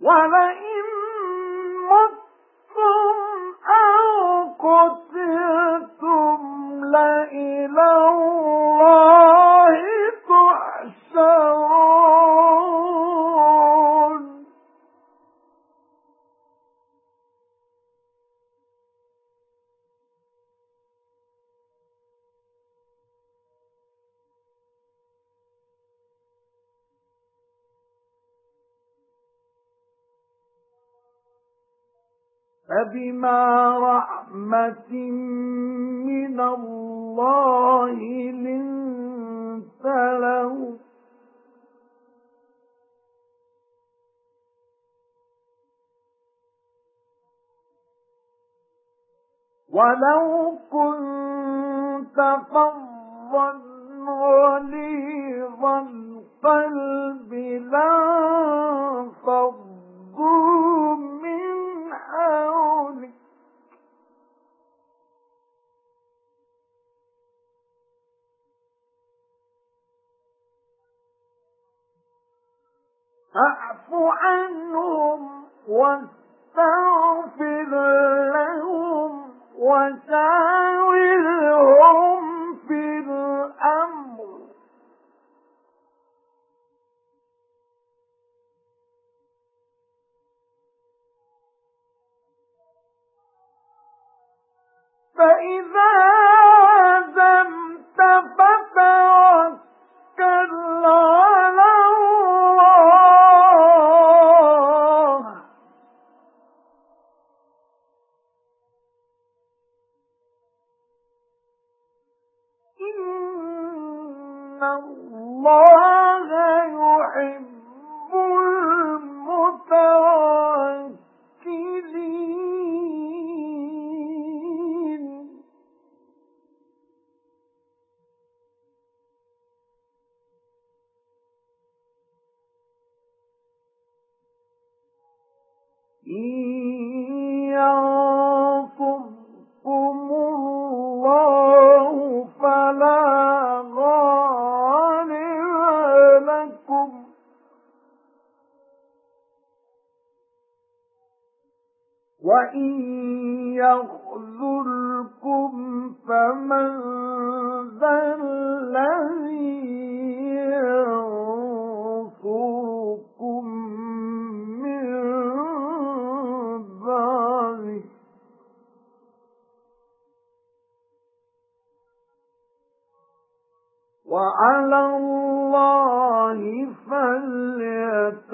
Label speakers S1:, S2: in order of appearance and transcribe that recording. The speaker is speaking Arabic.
S1: وَلَئِن فَبِمَا رَحْمَةٍ مِنَ اللَّهِ لِنتَ لَهُمْ وَلَوْ كُنتَ فَظًّا غَلِيظَ الْقَلْبِ لَانفَضُّوا فاعف عنهم واستغفر لهم وشاورهم في الأمر. فإذا إِنَّ اللَّهَ يُحِبُّ الْمُتَوَكِّلِينَ إِن وَإِنْ يَخْذُلْكُمْ فَمَنْ ذَا الَّذِي يَنْصُرُكُمْ مِنْ بَعْدِهِ وَعَلَى اللَّهِ فَلْيَتَوَكَّلِ